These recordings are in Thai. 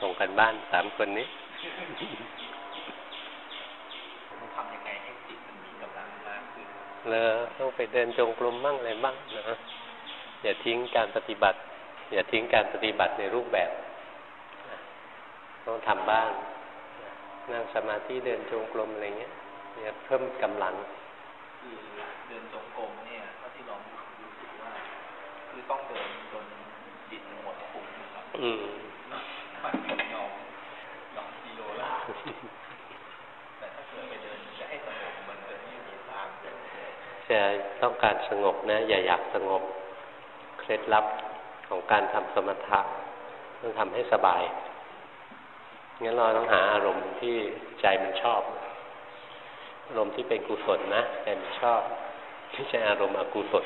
ส่งกันบ้านสามคนนี้ทำยังไงให้จิตมันมีกำลังมากขึ้นเลยต้องไปเดินจงกรมบ้างอะไรบ้างนะอย่าทิ้งการปฏิบัติ อย่าทิ้งการปฏิบัติในรูปแบบ ต้องทำบ้างนั่งสมาธิเดินจงกรมอะไรเงี้ยเนี่ยเพิ่มกำลัง คือเดินจงกรมเนี่ยถ้าที่ลองรู้สึกว่า คือต้องเดินจนจิตหมดปุ่มนะครับอืมมันยอมยอมกิโลละแต่ถ้าเกิดไปเดินจะให้สงบมันจะไม่มีทาง จะต้องการสงบนะอย่าอยากสงบ เคล็ดลับของการทำสมถะต้องทำให้สบายงั้นเราต้องหาอารมณ์ที่ใจมันชอบ อารมณ์ที่เป็นกุศลนะใจมันชอบไม่ใช่อารมณ์อกุศล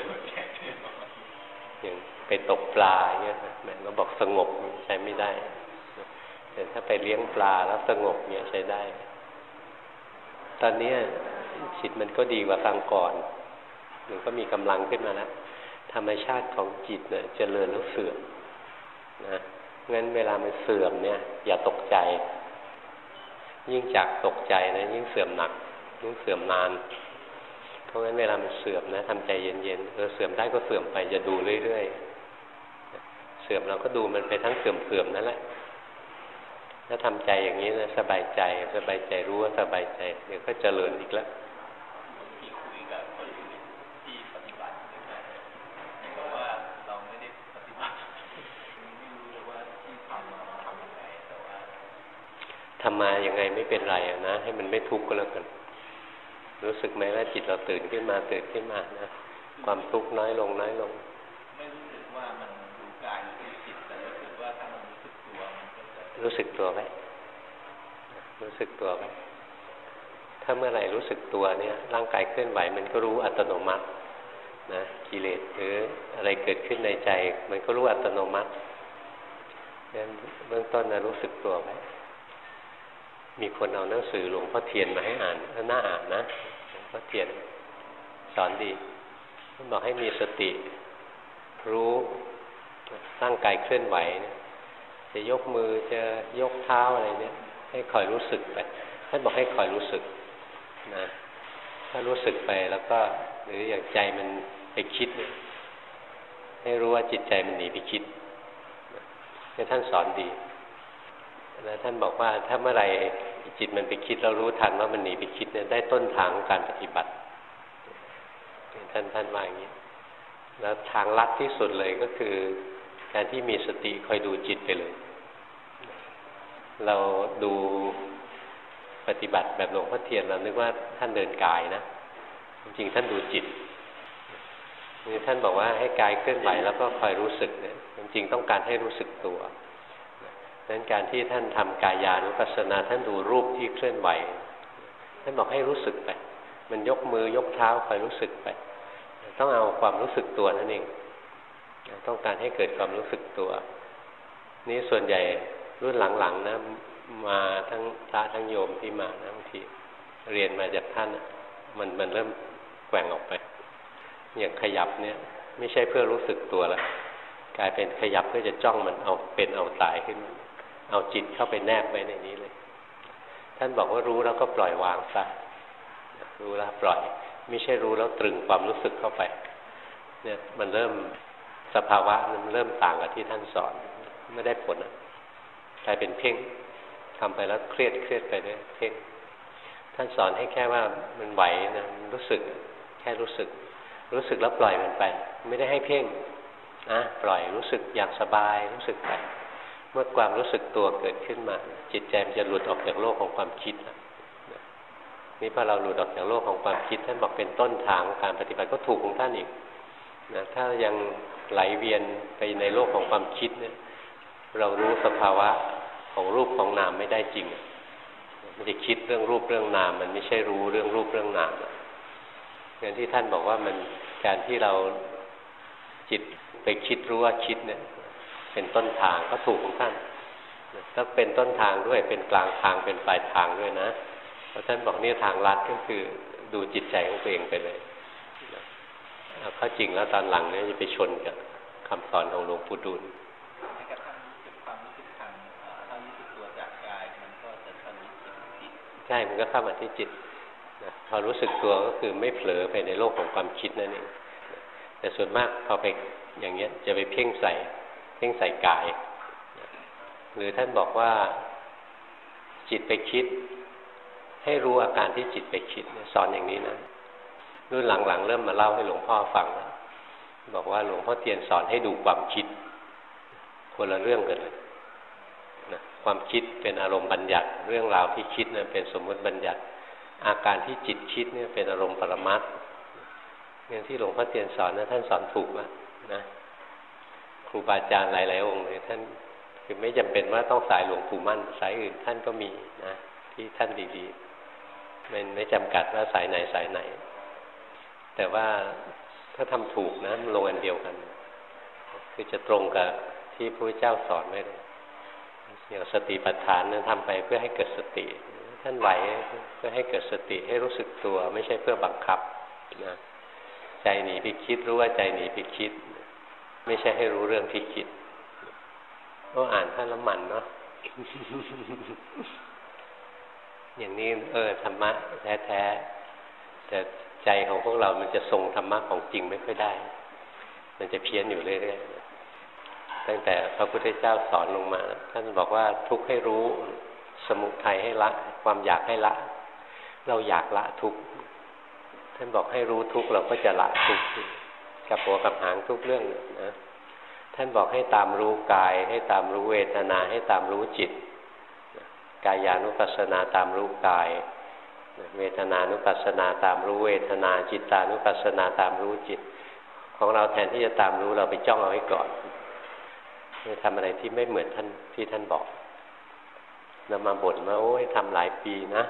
อย่างไปตกปลาเงี้ยแม่เราบอกสงบใช้ไม่ได้แต่ถ้าไปเลี้ยงปลาแล้วสงบเนี่ยใช้ได้ ตอนนี้จิตมันก็ดีกว่าฟังก่อน มันก็มีกำลังขึ้นมาแล้วธรรมชาติของจิตเนี่ยจเจริญแล้วเสื่อมนะงั้นเวลามันเสื่อมเนี่ย อย่าตกใจ ยิ่งจากตกใจนะยิ่งเสื่อมหนัก ยิ่งเสื่อมนาน เพราะงั้นเวลามันเสื่อมนะทำใจเย็นๆเออเสื่อมได้ก็เสื่อมไปอย่าดูเรื่อยๆเสื่อมเราก็ดูมันไปทั้งเสื่อมๆนั่นแหละถ้าทำใจอย่างนี้นะสบายใจ สบายใจรู้ว่าสบายใจเดี๋ยวก็เจริญอีกแล้ว ทำมายังไงไม่เป็นไรนะให้มันไม่ทุกข์ก็แล้วกันรู้สึกไหมว่าจิตเราตื่นขึ้นมาตื่นขึ้นมานะความทุกข์น้อยลงน้อยลง ไม่รู้สึกว่ามันดูกายดูจิตแต่รู้สึกว่าถ้ามันรู้สึกตัวมันก็จะรู้สึกตัวไหมรู้สึกตัวไหมถ้าเมื่อไหร่รู้สึกตัวเนี่ยร่างกายเคลื่อนไหวมันก็รู้อัตโนมัตินะกิเลสหรืออะไรเกิดขึ้นในใจ มันก็รู้อัตโนมัติงั้นเบื้องต้นนะรู้สึกตัวไว้มี มีคนเอาหนังสือหลวงพ่อเทียนมาให้อ่านน่าอ่านนะหลวงพ่อเทียน สอนดีท่านบอกให้มีสติ รู้ร่างกายเคลื่อนไหวจะยกมือจะยกเท้าอะไรเนี่ย ให้คอยรู้สึกไปท่านบอกให้คอยรู้สึกนะถ้ารู้สึกไปแล้วก็ หรืออย่างใจมันไปคิด ให้รู้ว่าจิตใจมันหนีไปคิดนี่ท่านสอนดี แล้วท่านบอกว่าถ้าเมื่อไรจิตมันไปคิดเรารู้ทันว่ามันหนีไปคิดเนี่ยได้ต้นทางการปฏิบัติท่านท่านว่าอย่างนี้แล้วทางลัดที่สุดเลยก็คือ การที่มีสติคอยดูจิตไปเลย เราดูปฏิบัติแบบหลวงพ่อเทียนเรานึกว่าท่านเดินกายนะ จริงท่านดูจิตนี่ท่านบอกว่าให้กายเคลื่อนไหวแล้วก็คอยรู้สึกเนี่ยจริงต้องการให้รู้สึกตัว นั้นการที่ท่านทำกายานุปัสสนาท่านดูรูปที่เคลื่อนไหว ท่านบอกให้รู้สึกไป มันยกมือยกเท้าคอยรู้สึกไป ต้องเอาความรู้สึกตัวนั่นเอง ต้องการให้เกิดความรู้สึกตัว นี่ส่วนใหญ่รุ่นหลังๆนะมาทั้งพระทั้งโยมที่มานะบางทีเรียนมาจากท่านมันมันเริ่มแกว่งออกไปอย่างขยับเนี่ย ไม่ใช่เพื่อรู้สึกตัวแล้วกลายเป็นขยับเพื่อจะจ้องมันเอาเป็นเอาตายขึ้น เอาจิตเข้าไปแนบไว้ในนี้เลย ท่านบอกว่ารู้แล้วก็ปล่อยวางซะรู้แล้วปล่อย ไม่ใช่รู้แล้วตรึงความรู้สึกเข้าไป เนี่ยมันเริ่มสภาวะมันเริ่มต่างกับที่ท่านสอน ไม่ได้ผลกลายเป็นเพ่งทำไปแล้วเครียดเครียดไปด้วยเพ่งท่านสอนให้แค่ว่ามันไหวนะรู้สึกแค่รู้สึก รู้สึกแล้วปล่อยมันไป ไม่ได้ให้เพ่งนะปล่อยรู้สึกอย่างสบายรู้สึกไป เมื่อความรู้สึกตัวเกิดขึ้นมา จิตใจมันจะหลุดออกจากโลกของความคิดนะนี่พอเราหลุดออกจากโลกของความคิด ท่านบอกเป็นต้นทางการปฏิบัติก็ถูกของท่านอีกนะถ้ายังไหลเวียนไปในโลกของความคิดเนี่ยเรารู้สภาวะของรูปของนามไม่ได้จริง มันจะคิดเรื่องรูปเรื่องนาม มันไม่ใช่รู้เรื่องรูปเรื่องนามอย่างที่ท่านบอกว่ามันการที่เราจิตไปคิดรู้ว่าคิดเนี่ย เป็นต้นทางก็ถูกของท่านถ้าเป็นต้นทางด้วยเป็นกลางทางเป็นปลายทางด้วยนะเพราะท่านบอกนี่ทางลัดก็คือดูจิตใจของตัวเองไปเลยเอาเข้าจริงแล้วตอนหลังเนี่ยจะไปชนกับคำสอนของหลวงปู่ดูลช่ มันก็เข้ามาที่จิตนะพอรู้สึกตัวก็คือไม่เผลอไปในโลกของความคิดนั่นเองแต่ส่วนมากพอไปอย่างเงี้ยจะไปเพ่งใส่เพ่งใส่กาย หรือท่านบอกว่าจิตไปคิด ให้รู้อาการที่จิตไปคิดสอนอย่างนี้นะรุ่นหลังๆ เริ่มมาเล่าให้หลวงพ่อฟังแล้วบอกว่าหลวงพ่อเทียนสอนให้ดูความคิด คนละเรื่องกันเลยนะความคิดเป็นอารมณ์บัญญัติ เรื่องราวที่คิดนะเป็นสมมติบัญญัติ อาการที่จิตคิดเนี่ยเป็นอารมณ์ปรมัตถ์อย่างที่หลวงพ่อเทียนสอนนะท่านสอนถูกนะนะ รูบาอาจารย์หลายๆองค์เลยท่านคือไม่จำเป็นว่าต้องสายหลวงปู่มั่น สายอื่นท่านก็มีนะที่ท่านดีๆมันไม่จำกัดว่าสายไหนสายไหน แต่ว่าถ้าทำถูกนะมันลงอันเดียวกัน คือจะตรงกับที่พระเจ้าสอนไว้เลยอย่างสติปัฏฐานนั้นทำไปเพื่อให้เกิดสติ ท่านไหวเพื่อให้เกิดสติให้รู้สึกตัว ไม่ใช่เพื่อบังคับนะใจหนีไปคิดรู้ว่าใจหนีไปคิด ไม่ใช่ให้รู้เรื่องที่คิด ก็อ่านท่านละมันเนาะอย่างนี้เออธรรมะแท้ๆแต่ใจของพวกเรา มันจะทรงธรรมะของจริงไม่ค่อยได้ มันจะเพี้ยนอยู่เรื่อยๆตั้งแต่พระพุทธเจ้าสอนลงมา ท่านบอกว่าทุกข์ให้รู้ สมุทัยให้ละ ความอยากให้ละ เราอยากละทุกข์ท่านบอกให้รู้ทุกข์เราก็จะละทุกข์ กับหัวกับหางทุกเรื่องนะท่านบอกให้ตามรู้กาย ให้ตามรู้เวทนา ให้ตามรู้จิตกายานุปัสสนาตามรู้กาย เวทนานุปัสสนาตามรู้เวทนา จิตานุปัสสนาตามรู้จิต ของเราแทนที่จะตามรู้เราไปจ้องเอาไว้ก่อนไม่ทำอะไรที่ไม่เหมือนท่านที่ท่านบอกนำมาบ่นว่าโอ้ยทำหลายปีนะ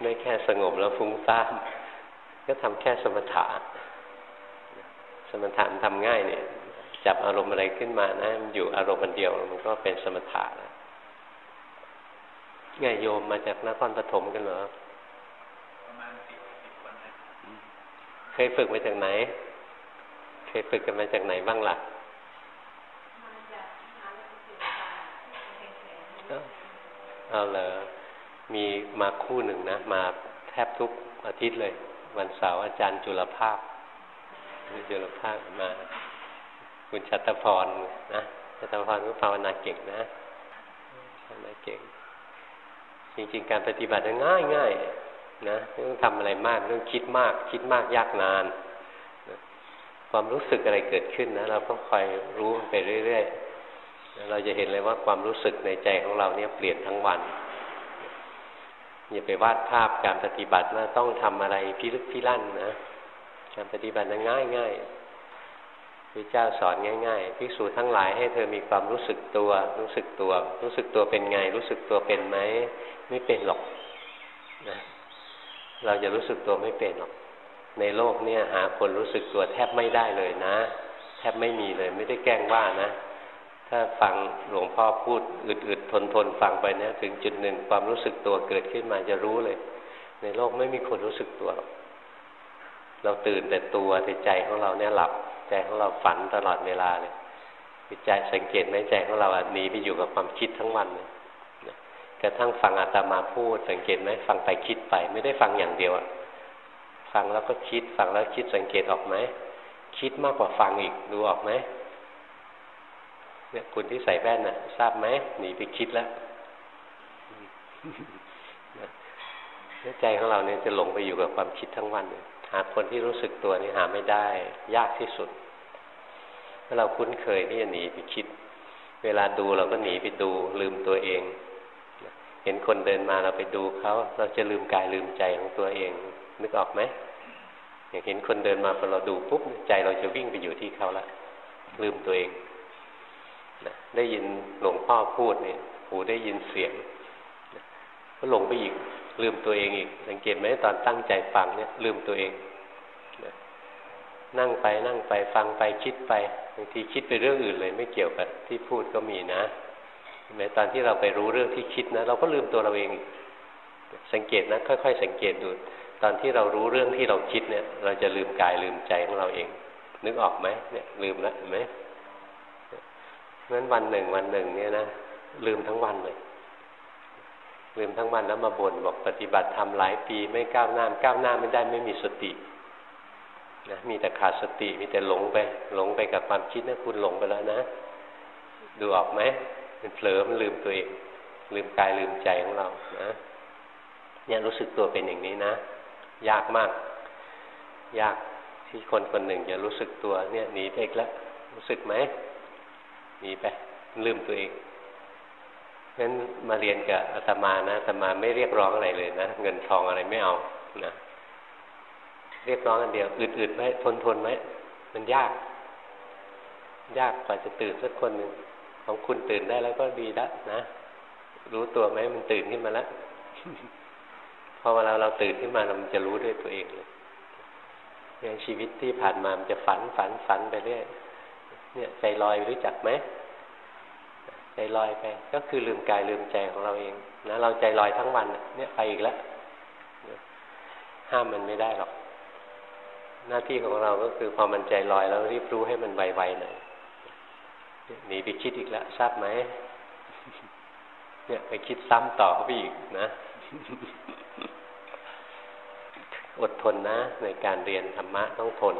ไม่แค่สงบแล้วฟุ้งซ่านก็ทำแค่สมถะ สมถะมันทำง่ายเนี่ยจับอารมณ์อะไรขึ้นมานะมันอยู่อารมณ์เดียวมันก็เป็นสมถะแล้วไงโยมมาจากนครปฐมกันเหรอเคยฝึกมาจากไหน เคยฝึกกันมาจากไหนบ้างล่ะเอาเลยมีมาคู่หนึ่งนะ มาแทบทุกอาทิตย์เลย วันเสาร์อาจารย์จุลภาพ จุลภาพมา คุณชัตพรนะชัตพรก็ภาวนาเก่งนะภาวนาเก่ง จริง ๆ การปฏิบัติง่ายง่ายนะไม่ต้องทำอะไรมากเรื่องคิดมาก คิดมากยากนานนะความรู้สึกอะไรเกิดขึ้นนะ เราก็คอยรู้ไปเรื่อยๆเราจะเห็นเลยว่าความรู้สึกในใจของเราเนี่ยเปลี่ยนทั้งวันอย่าไปวาดภาพการปฏิบัติว่าต้องทำอะไรพิลึกพิลั่นนะ การปฏิบัตินั้นง่ายง่ายพระเจ้าสอนง่ายๆภิกษุทั้งหลายให้เธอมีความรู้สึกตัว รู้สึกตัว รู้สึกตัวเป็นไง รู้สึกตัวเป็นไหมไม่เป็นหรอกนะเราจะรู้สึกตัวไม่เป็นหรอก ในโลกเนี่ยหาคนรู้สึกตัวแทบไม่ได้เลยนะ แทบไม่มีเลย ไม่ได้แกล้งว่านะ ถ้าฟังหลวงพ่อพูดอึดๆทนๆฟังไปเนี่ยถึงจุดหนึ่งความรู้สึกตัวเกิดขึ้นมาจะรู้เลย ในโลกไม่มีคนรู้สึกตัวหรอก เราตื่นแต่ตัวแต่ใจของเราเนี่ยหลับ ใจของเราฝันตลอดเวลาเลยใจสังเกตไหมใจของเราหนีไปอยู่กับความคิดทั้งวันเลยกระทั่งฟังอาตมาพูด สังเกตไหมฟังไปคิดไป ไม่ได้ฟังอย่างเดียวอะฟังแล้วก็คิด ฟังแล้วคิดสังเกตออกไหมคิดมากกว่าฟังอีกดูออกไหมเนี่ยคุณที่ใส่แว่นน่ะ ทราบไหมหนีไปคิดแล้วใจของเราเนี่ยจะหลงไปอยู่กับความคิดทั้งวันเลย หาคนที่รู้สึกตัวนี่หาไม่ได้ ยากที่สุดถ้าเราคุ้นเคยที่จะหนีไปคิด เวลาดูเราก็หนีไปดูลืมตัวเอง เห็นคนเดินมาเราไปดูเขาเราจะลืมกายลืมใจของตัวเอง นึกออกไหมอย่างเห็นคนเดินมาพอเราดูปุ๊บใจเราจะวิ่งไปอยู่ที่เขาละลืมตัวเองนะได้ยินหลวงพ่อพูดเนี่ยหูได้ยินเสียงก็หลงไปอีก ลืมตัวเองอีก สังเกตไหมตอนตั้งใจฟังเนี่ย ลืมตัวเองนั่งไปนั่งไปฟังไปคิดไปบางทีคิดไปเรื่องอื่นเลย ไม่เกี่ยวกับที่พูดก็มีนะแม้ตอนที่เราไปรู้เรื่องที่คิดนะ เราก็ลืมตัวเราเอง สังเกตนะค่อย ๆ สังเกตดูตอนที่เรารู้เรื่องที่เราคิดเนี่ย เราจะลืมกายลืมใจของเราเอง นึกออกไหมเนี่ย ลืมแล้วเห็นไหมเพราะฉะนั้นวันหนึ่งวันหนึ่งเนี่ยนะลืมทั้งวันเลย ลืมทั้งวันแล้วมาบ่นบอกปฏิบัติทำหลายปีไม่ก้าวหน้าก้าวหน้าไม่ได้ไม่มีสตินะมีแต่ขาดสติมีแต่หลงไป หลงไปกับความคิดนะคุณหลงไปแล้วนะ ดูออกไหมมันเผลอมันลืมตัวเอง ลืมกายลืมใจของเรานะเนี่ยรู้สึกตัวเป็นอย่างนี้นะ ยากมาก ยากที่คนคนหนึ่งจะรู้สึกตัวเนี่ยหนีไปอีกแล้วรู้สึกไหมหนีไป ลืมตัวเอง งั้นมาเรียนกับอาตมานะอาตมาไม่เรียกร้องอะไรเลยนะ เงินทองอะไรไม่เอานะเรียกร้องอันเดียวอึดๆไว้ทนทนไว้มันยาก ยากกว่าจะตื่นสักคนหนึ่งของคุณตื่นได้แล้วก็ดีแล้วนะรู้ตัวไหมมันตื่นขึ้นมาแล้วพอเวลาเราตื่นขึ้นมาเราจะรู้ด้วยตัวเองเลยอย่างชีวิตที่ผ่านมามันจะฝันฝันฝันไปเรื่อยเนี่ยใจลอยรู้จักไหม ใจลอยไป ก็คือลืมกายลืมใจของเราเองนะเราใจลอยทั้งวันเนี่ยไปอีกแล้วห้ามมันไม่ได้หรอก หน้าที่ของเราก็คือพอมันใจลอยแล้วรีบรู้ให้มันไวๆหน่อยหนีไปคิดอีกแล้วทราบไหมเนี่ยไปคิดซ้ำต่อเขาไปอีกนะ อดทนนะ ในการเรียนธรรมะต้องทน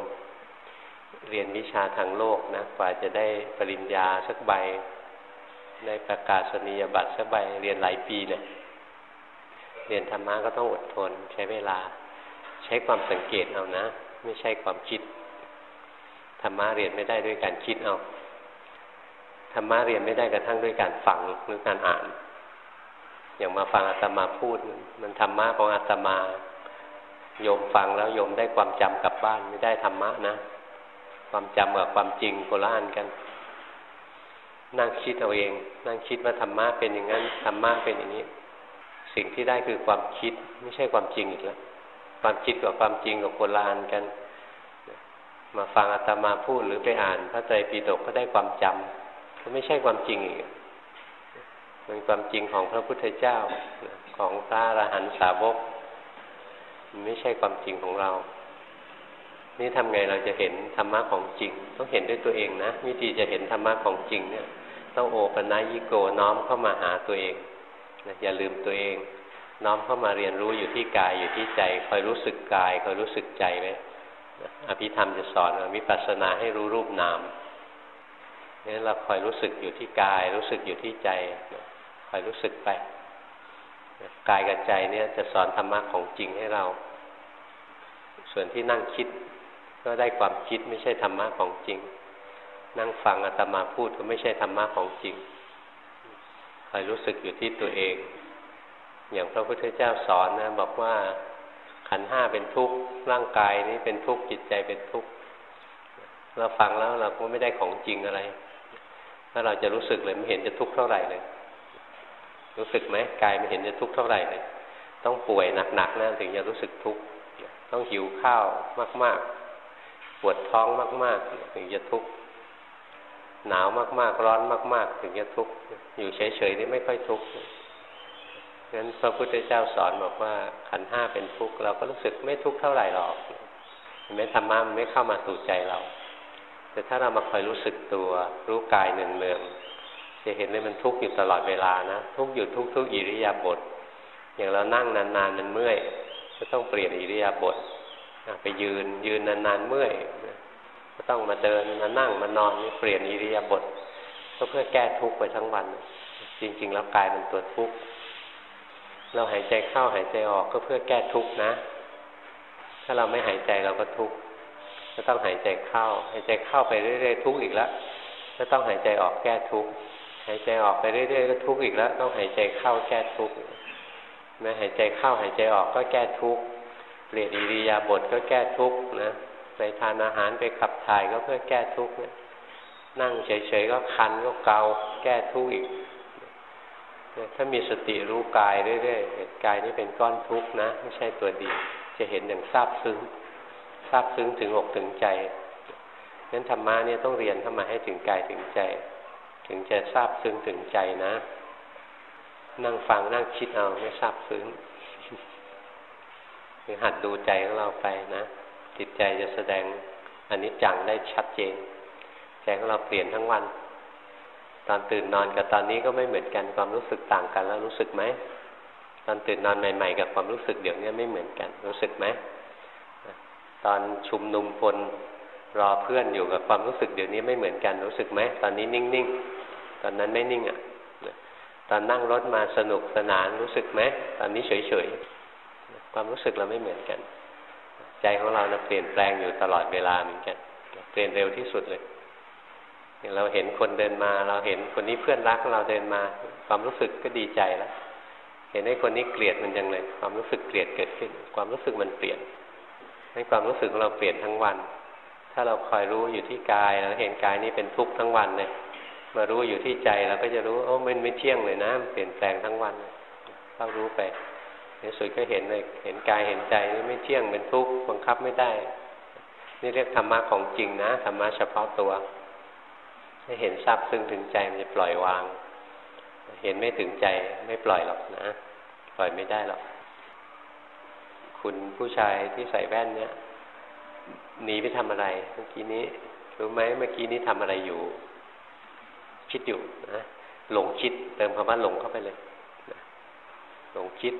เรียนวิชาทางโลกนะกว่าจะได้ปริญญาสักใบ ได้ประกาศนียบัตรสักใบเรียนหลายปีเนี่ยเรียนธรรมะก็ต้องอดทน ใช้เวลา ใช้ความสังเกตเอานะ ไม่ใช่ความคิดธรรมะเรียนไม่ได้ด้วยการคิดเอาธรรมะเรียนไม่ได้กระทั่งด้วยการฟังหรือการอ่าน อย่างมาฟังอาตมาพูด มันธรรมะของอาตมาโยมฟังแล้วโยมได้ความจำกลับบ้านไม่ได้ธรรมะนะ ความจำกับความจริงโคละอันกัน นั่งคิดเอาเอง นั่งคิดว่าธรรมะเป็นอย่างนั้นธรรมะเป็นอย่างนี้ สิ่งที่ได้คือความคิดไม่ใช่ความจริงอีกแล้ว ความคิดกับความจริงกับโคละอันกัน มาฟังอาตมาพูดหรือไปอ่านพระไตรปิฎกก็ได้ความจำก็ไม่ใช่ความจริงอีกเป็นความจริงของพระพุทธเจ้าของพระอรหันตสาวกมันไม่ใช่ความจริงของเรา นี่ทำไงเราจะเห็นธรรมะของจริง ต้องเห็นด้วยตัวเองนะวิธีจะเห็นธรรมะของจริงเนี่ย ต้องโอปัญญิโกน้อมเข้ามาหาตัวเองนะอย่าลืมตัวเอง น้อมเข้ามาเรียนรู้อยู่ที่กายอยู่ที่ใจคอยรู้สึกกายคอยรู้สึกใจไว้อภิธรรมจะสอนวิปัสสนาให้รู้รูปนามนี่เราคอยรู้สึกอยู่ที่กาย รู้สึกอยู่ที่ใจคอยรู้สึกไปกายกับใจเนี่ยจะสอนธรรมะของจริงให้เรา ส่วนที่นั่งคิด ก็ได้ความคิดไม่ใช่ธรรมะของจริง นั่งฟังอาตมาพูดก็ไม่ใช่ธรรมะของจริงคอยรู้สึกอยู่ที่ตัวเอง อย่างพระพุทธเจ้าสอนนะ บอกว่าขันห้าเป็นทุกข์ร่างกายนี้เป็นทุกข์จิตใจเป็นทุกข์เราฟังแล้วเราก็ไม่ได้ของจริงอะไร ถ้าเราจะรู้สึกเลยไม่เห็นจะทุกข์เท่าไหร่เลย รู้สึกไหมกายไมันเห็นจะทุกข์เท่าไหร่เลย ต้องป่วยหนักๆนะถึงจะรู้สึกทุกข์ต้องหิวข้าวมาก ๆ ปวดท้องมาก ๆ ถึงจะทุกข์ หนาวมากๆ ร้อนมาก ๆ ถึงจะทุกข์อยู่เฉยๆนี่ไม่ค่อยทุกข์งั้นพระพุทธเจ้าสอนบอกว่าขันห้าเป็นทุกข์เราก็รู้สึกไม่ทุกข์เท่าไหร่หรอกเห็นไหมธรรมะมันไม่เข้ามาสู่ใจเรา แต่ถ้าเรามาคอยรู้สึกตัวรู้กายเนืองๆจะเห็นเลยมันทุกข์อยู่ตลอดเวลานะทุกข์อยู่ทุกทุกอิริยาบถอย่างเรานั่งนานๆมันเมื่อยก็ต้องเปลี่ยนอิริยาบถไปยืนยืนนานๆเมื่อย ต้องมาเดินมานั่งมานอนเปลี่ยนอิริยาบถก็เพื่อแก้ทุกข์ไปทั้งวัน จริง ๆ แล้วกายมันตัวทุกข์เราหายใจเข้าหายใจออกก็เพื่อแก้ทุกข์นะ ถ้าเราไม่หายใจเราก็ทุกข์ก็ต้องหายใจเข้า หายใจเข้าไปเรื่อยๆทุกข์อีกแล้วก็ต้องหายใจออกแก้ทุกข์หายใจออกไปเรื่อยๆก็ทุกข์อีกแล้ว ต้องหายใจเข้าแก้ทุกข์นะหายใจเข้าหายใจออกก็แก้ทุกข์เปลี่ยนอิริยาบถก็แก้ทุกข์นะ ไปทานอาหารไปขับถ่ายก็เพื่อแก้ทุกข์เนั่งเฉยๆก็คันก็เกาแก้ทุกข์อีกถ้ามีสติรู้กายเรื่อยๆเห็นกายนี่เป็นก้อนทุกข์นะ ไม่ใช่ตัวดี จะเห็นอย่างทราบซึ้งทราบซึ้งถึงอกถึงใจนั้นธรรมะเนี่ยต้องเรียนเข้ามาให้ถึงกายถึงใจ ถึงจะทราบซึ้งถึงใจนะ นั่งฟังนั่งคิดเอาไม่ทราบซึ้งหัดดูใจของเราไปนะ จิตใจจะแสดงอันนี้จังได้ชัดเจนใจของเราเปลี่ยนทั้งวัน ตอนตื่นนอนกับตอนนี้ก็ไม่เหมือนกันความรู้สึกต่างกันแล้วรู้สึกไหมตอนตื่นนอนใหม่ ๆ กับความรู้สึกเดี๋ยวนี้ไม่เหมือนกัน รู้สึกไหมตอนชุมนุมคนรอเพื่อนอยู่กับความรู้สึกเดี๋ยวนี้ไม่เหมือนกันรู้สึกไหมตอนนี้นิ่งๆตอนนั้นไม่นิ่งอะตอนนั่งรถมาสนุกสนานรู้สึกไหมตอนนี้เฉยๆความรู้สึกเราไม่เหมือนกัน ใจของเราเปลี่ยนแปลงอยู่ตลอดเวลาเหมือนกันเปลี่ยนเร็วที่สุดเลยเราเห็นคนเดินมา เราเห็นคนนี้เพื่อนรักเราเดินมา ความรู้สึกก็ดีใจแล้วเห็นไอ้คนนี้เกลียดมันยังเลย ความรู้สึกเกลียดเกิดขึ้น ความรู้สึกมันเปลี่ยนให้ความรู้สึกของเราเปลี่ยนทั้งวัน ถ้าเราคอยรู้อยู่ที่กายเราเห็นกายนี้เป็นทุกข์ทั้งวันเลยมารู้อยู่ที่ใจเราก็จะรู้โอ้มันไม่เที่ยงเลยนะเปลี่ยนแปลงทั้งวันเข้ารู้ไป ในสุดก็เห็นเลยเห็นกายเห็นใจนี่ไม่เที่ยงเป็นทุกข์บังคับไม่ได้ นี่เรียกธรรมะของจริงนะธรรมะเฉพาะตัวถ้าเห็นทราบซึ่งถึงใจมันจะปล่อยวาง เห็นไม่ถึงใจไม่ปล่อยหรอกนะปล่อยไม่ได้หรอกคุณผู้ชายที่ใส่แว่นเนี่ยหนีไปทำอะไรเมื่อกี้นี้รู้ไหมเมื่อกี้นี้ทำอะไรอยู่ คิดอยู่นะหลงคิด เติมคำว่าหลงเข้าไปเลยหลงคิด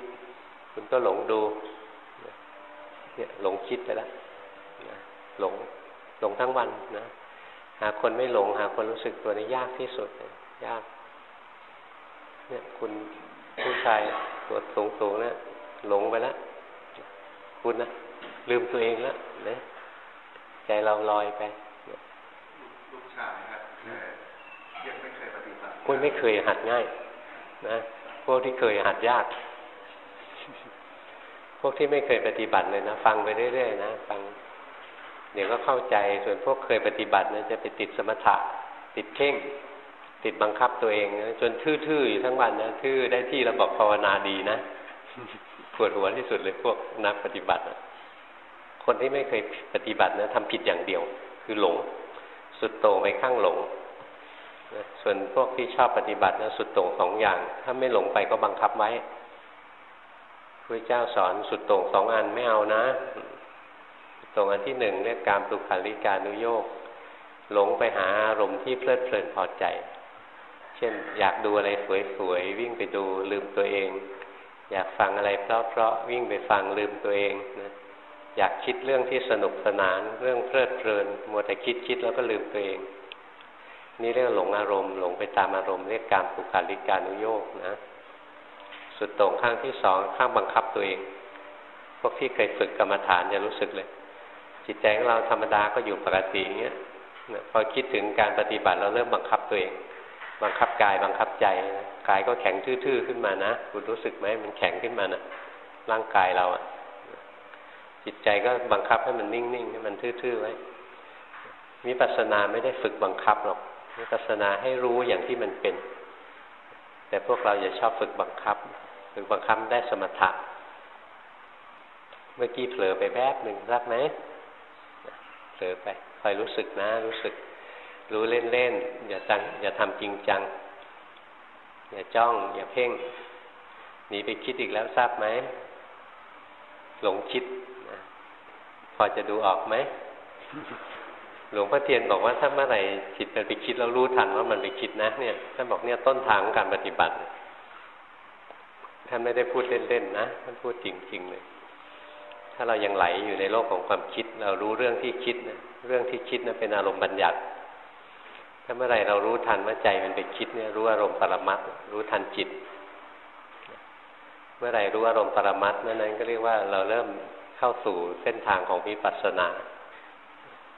คุณก็หลงดูเนี่ยหลงคิดไปแล้วหลงหลงทั้งวันนะหาคนไม่หลง หาคนรู้สึกตัวนี่ยากที่สุดยาก เนี่ย คุณผู้ชายตัวสูงสูงเนี่ยหลงไปแล้วคุณนะลืมตัวเองแล้วนะใจเราลอยไปลูกชายครับยังไม่เคยปฏิบัติคุณไม่เคยหัดง่าย นะพวกที่เคยหัดยากพ วกที่ไม่เคยปฏิบัติเลยนะฟังไปเรื่อยๆนะฟังเดี๋ยวก็เข้าใจส่วนพวกเคยปฏิบัตินะจะไปติดสมถะติดเพ่ง ติดบังคับตัวเองนะจนทื่อๆอยู่ทั้งวันนะทื่อได้ที่เราบอกภาวนาดีนะปวดหัวที่สุดเลยพวกนักปฏิบัติคนที่ไม่เคยปฏิบัตินะทำผิดอย่างเดียว คือหลง สุดโต่งไปข้างหลงส่วนพวกที่ชอบปฏิบัตินะสุดโต่งสองอย่าง ถ้าไม่หลงไปก็บังคับไว้ พระเจ้าสอนสุดต่งสองอันไม่เอานะ ตรงอันที่หนึ่งเรียกการปลุกขันลิการนุโยกหลงไปหาอารมณ์ที่เพลิดเพลินพอใจ เช่น อยากดูอะไรสวยๆวิ่งไปดูลืมตัวเอง อยากฟังอะไรเพราะๆวิ่งไปฟังลืมตัวเองนะอยากคิดเรื่องที่สนุกสนานเรื่องเพลิดเพลินมัวแต่คิดคิดแล้วก็ลืมตัวเอง นี่เรียกหลงอารมณ์ หลงไปตามอารมณ์เรียกการปลุกขันลิการนุโยกนะ สุดตรงข้างที่สองข้างบังคับตัวเอง พวกที่เคยฝึกกรรมฐานจะรู้สึกเลย จิตใจของเราธรรมดาก็อยู่ปกติอย่างเงี้ยพอคิดถึงการปฏิบัติเราเริ่มบังคับตัวเอง บังคับกายบังคับใจกายก็แข็งทื่อๆขึ้นมานะคุณรู้สึกไหมมันแข็งขึ้นมานะร่างกายเราอะจิตใจก็บังคับให้มันนิ่งๆให้มันทื่อๆไว้มิปัสสนาไม่ได้ฝึกบังคับหรอกมิปัสสนาให้รู้อย่างที่มันเป็น แต่พวกเราอย่าชอบฝึกบังคับ ฝึกบังคับได้สมถะ เมื่อกี้เผลอไปแป๊บหนึ่งรับไหมเผลอไปคอยรู้สึกนะ รู้สึก รู้เล่นๆอย่าจังอย่าทำจริงจัง อย่าจ้อง อย่าเพ่งหนีไปคิดอีกแล้วทราบไหมหลงคิดพอจะดูออกไหมหลวงพ่อเทียนบอกว่าถ้าเมื่อไหร่จิตมันไปคิดเรารู้ทันว่ามันไปคิดนะเนี่ยท่านบอกเนี่ยต้นทางของการปฏิบัติ ท่านไม่ได้พูดเล่นๆนะท่านพูดจริงๆเลย ถ้าเรายังไหลอยู่ในโลกของความคิด เรารู้เรื่องที่คิดนะเรื่องที่คิดนะเป็นอารมณ์บัญญัติ ถ้าเมื่อไรเรารู้ทันว่าใจมันไปคิดเนี่ยรู้อารมณ์ปรมัตรู้ทันจิต เมื่อไรรู้อารมณ์ปรมัตเมื่อนั้นก็เรียกว่าเราเริ่มเข้าสู่เส้นทางของวิปัสสนา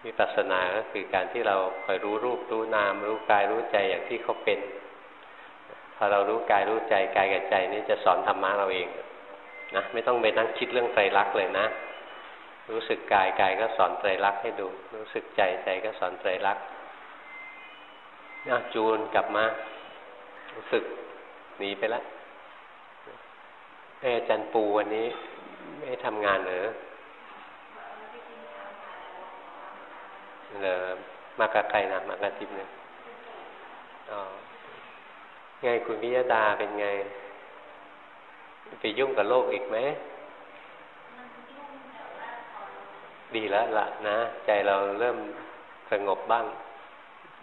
วิปัสสนาก็คือการที่เราคอยรู้รูปรู้นาม รู้กายรู้ใจอย่างที่เขาเป็น พอเรารู้กายรู้ใจกายกับใจนี่จะสอนธรรมะเราเองนะไม่ต้องไปนั่งคิดเรื่องไตรลักษณ์เลยนะ รู้สึกกายกายก็สอนไตรลักษณ์ให้ดู รู้สึกใจใจก็สอนไตรลักษณ์นะจูนกลับมา รู้สึกหนีไปแล้วเออาจารย์ปูวันนี้ ไม่ทำงานเหรอเหรอมากับใครนะมากับทิพย์เนี่ยอ๋อ ไงคุณวิยดาเป็นไง ไปยุ่งกับโลกอีกไหม ดีแล้วล่ะนะ ใจเราเริ่มสงบบ้าง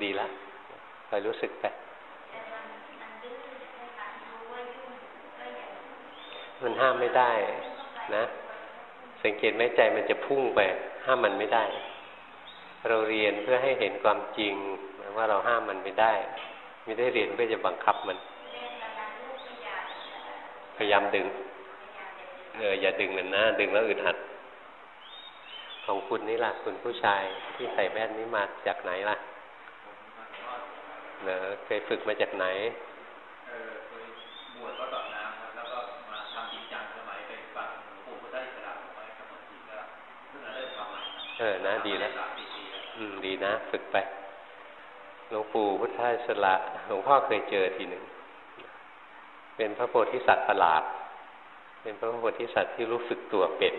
ดีแล้วคอยรู้สึกไปมันห้ามไม่ได้ นะ สังเกตไหมใจมันจะพุ่งไป ห้ามมันไม่ได้ เราเรียนเพื่อให้เห็นความจริงว่าเราห้ามมันไม่ได้ ไม่ได้เรียนเพื่อจะบังคับมัน พยายามดึง เอออย่าดึงมันนะดึงแล้วอึดอัด ของคุณนี่ล่ะ คุณผู้ชายที่ใส่แว่นนี้มาจากไหนล่ะเนอเคยฝึกมาจากไหนเออนะดีแล้ว อืมดีนะ ฝึกไป หลวงปู่พุทธาสละหลวงพ่อเคยเจอทีหนึ่ง เป็นพระโพธิสัตว์ประหลาด เป็นพระโพธิสัตว์ที่รู้สึกตัวเป็น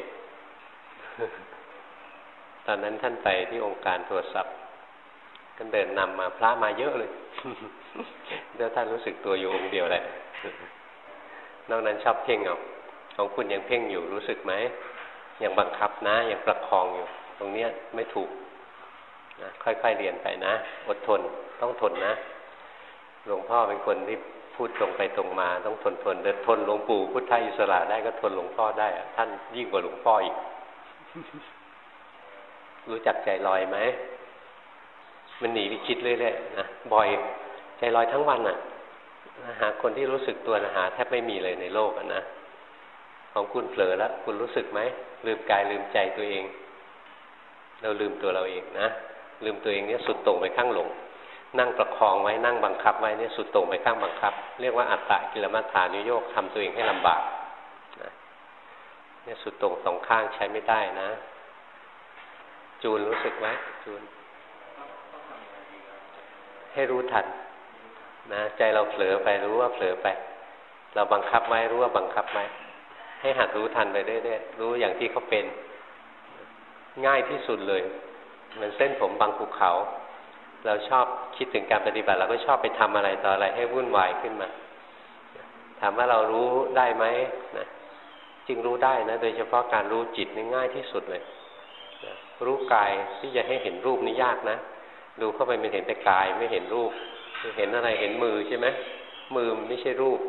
ตอนนั้นท่านไปที่องค์การโทรศัพท์ก็เดินนำมาพระมาเยอะเลยเดี๋ยวท่านรู้สึกตัวอยู่องค์เดียวแหละ นอกนั้นชอบเพ่งเอาของคุณยังเพ่งอยู่รู้สึกไหมยังบังคับนะยังประคองอยู่ ตรงเนี้ยไม่ถูก นะค่อยๆเรียนไปนะ อดทนต้องทนนะ หลวงพ่อเป็นคนที่พูดตรงไปตรงมา ต้องทนทนเดินทนหลวงปู่พุทธอิสระได้ก็ทนหลวงพ่อได้ท่านยิ่งกว่าหลวงพ่ออีก รู้จักใจลอยไหมมันหนีไปคิดเรื่อยๆนะบ่อยใจลอยทั้งวันอะหาคนที่รู้สึกตัวนะหาแทบไม่มีเลยในโลกอะนะของคุณเผลอแล้วคุณรู้สึกไหมลืมกายลืมใจตัวเอง เราลืมตัวเราเองนะ ลืมตัวเองเนี่ยสุดตรงไปข้างหลง นั่งประคองไว้นั่งบังคับไว้เนี่ยสุดตรงไปข้างบังคับ เรียกว่าอัตตะกิลมัฏฐานุโยกทำตัวเองให้ลำบากนะเนี่ยสุดตรงสองข้างใช้ไม่ได้นะ จูนรู้สึกไหมจูน ให้รู้ทันนะใจเราเผลอไปรู้ว่าเผลอไป เราบังคับไว้รู้ว่าบังคับไว้ให้หัดรู้ทันไปเรื่อยๆรู้อย่างที่เขาเป็น ง่ายที่สุดเลย เหมือนเส้นผมบางภูเขา เราชอบคิดถึงการปฏิบัติ เราก็ชอบไปทำอะไรต่ออะไรให้วุ่นวายขึ้นมา ถามว่าเรารู้ได้ไหมนะจริงรู้ได้นะ โดยเฉพาะการรู้จิตนี่ง่ายที่สุดเลยนะรู้กายที่จะให้เห็นรูปนี่ยากนะดูเข้าไปมันเห็นแต่กายไม่เห็นรูป เห็นอะไรเห็นมือใช่ไหมมือมไม่ใช่รูป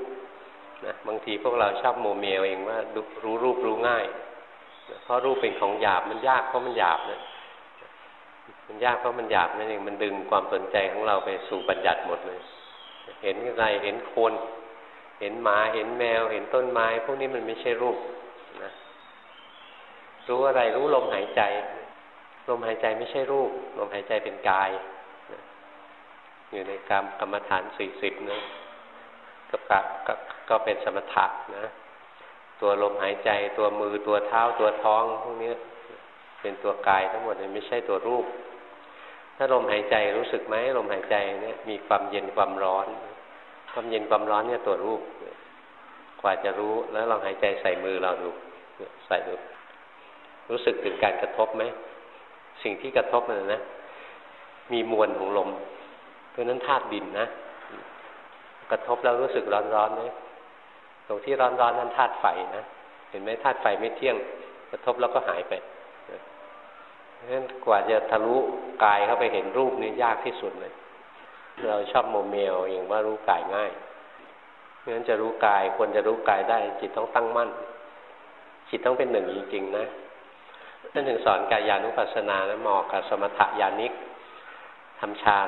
นะบางทีพวกเราชอบโมเมลเองว่ารู้รูปรู้ง่ายเพราะรูปเป็นของหยาบมันยากเพราะมันหยาบนะ มันยากเพราะมันหยาบนั่นเองมันดึงความสนใจของเราไปสู่บัญญัติหมดเลย เห็นอะไรเห็นคน เห็นหมาเห็นแมว เห็นต้นไม้ พวกนี้มันไม่ใช่รูปนะรู้อะไรรู้ลมหายใจ ลมหายใจไม่ใช่รูป ลมหายใจเป็นกายอยู่ในกรรมกรรมฐานสี่สิบนะก็ก็ก็เป็นสมถะนะ ตัวลมหายใจตัวมือตัวเท้าตัวท้องพวกนี้เป็นตัวกายทั้งหมดเลยไม่ใช่ตัวรูป ถ้าลมหายใจรู้สึกไหมลมหายใจเนี่ยมีความเย็นความร้อน ความเย็นความร้อนเนี่ยตัวรูปกว่าจะรู้แล้วลองหายใจใส่มือเราดูใส่ดูรู้สึกถึงการกระทบไหมสิ่งที่กระทบมันนะ มีมวลของลมเพราะนั้นธาตุดินนะกระทบแล้วรู้สึกร้อนๆไหมตรงที่ร้อนๆนั้นธาตุไฟนะเห็นไหมธาตุไฟไม่เที่ยง กระทบแล้วก็หายไป เพราะฉะนั้นกว่าจะทะลุกายเข้าไปเห็นรูปนี่ยากที่สุดเลย เราชอบโมเมลอย่างว่ารู้กายง่ายเพราะฉะนั้นจะรู้กายควรจะรู้กายได้ จิตต้องตั้งมั่น จิตต้องเป็นหนึ่งจริงๆนะนั่นถึงสอนกายานุปัสสนานะเหมาะกับสมถะญาณิกทำฌาน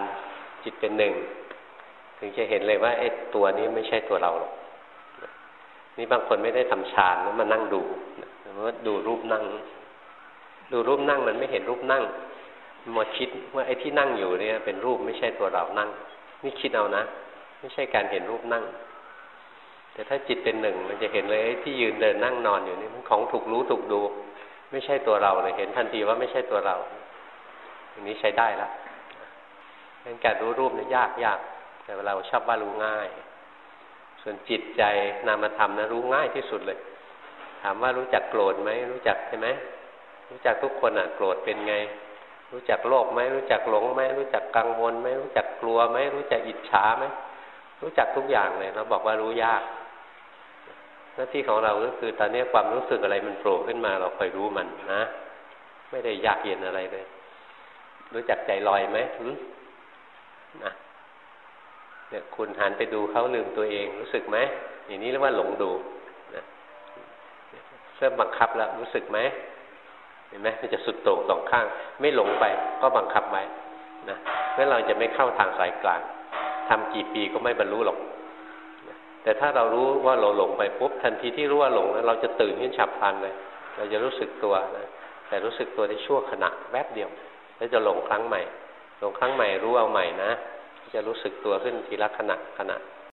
จิตเป็นหนึ่ง ถึงจะเห็นเลยว่าไอ้ตัวนี้ไม่ใช่ตัวเราหรอกนี่บางคนไม่ได้ทำฌานแล้วมานั่งดูว่าดูรูปนั่ง ดูรูปนั่งมันไม่เห็นรูปนั่งมาคิดว่าไอ้ที่นั่งอยู่เนี่ย เป็นรูปไม่ใช่ตัวเรานั่ง นี่คิดเอานะ ไม่ใช่การเห็นรูปนั่ง แต่ถ้าจิตเป็นหนึ่งมันจะเห็นเลยที่ยืนเดินนั่งนอนอยู่นี่มันของถูกรู้ถูกดู ไม่ใช่ตัวเราเลยเห็นทันทีว่าไม่ใช่ตัวเราอันนี้ใช้ได้แล้วการรู้รูปเนี่ยยากยากแต่เราชอบว่ารู้ง่าย ส่วนจิตใจนามธรรมนะรู้ง่ายที่สุดเลย ถามว่ารู้จักโกรธไหมรู้จักใช่ไหม รู้จักทุกคนอะโกรธเป็นไง รู้จักโลภไหมรู้จักหลงไหมรู้จักกังวลไหมรู้จักกลัวไหมรู้จักอิจฉาไหมรู้จักทุกอย่างเลยเราบอกว่ารู้ยาก หน้าที่ของเราก็คือตอนนี้ความรู้สึกอะไรมันโผล่ขึ้นมา เราคอยรู้มันนะ ไม่ได้ยากเย็นอะไรเลย รู้จักใจลอยไหมนะเนี่ยคุณหันไปดูเขาลืมตัวเองรู้สึกไหมอย่างนี้เรียกว่าหลงดูนะเริ่มบังคับแล้วรู้สึกไหม เห็นไหมมันจะสุดโต่งสองข้าง ไม่หลงไปก็บังคับไว้นะเพื่อเราจะไม่เข้าทางสายกลางทำกี่ปีก็ไม่บรรลุหรอกแต่ถ้าเรารู้ว่าเราหลงไปปุ๊บทันทีที่รู้ว่าหลงเราจะตื่นขึ้นฉับพลันเลย เราจะรู้สึกตัวนะแต่รู้สึกตัวในชั่วขณะแวบเดียว แล้วจะหลงครั้งใหม่หลงครั้งใหม่รู้เอาใหม่นะจะรู้สึกตัวขึ้นทีละขณะขณะ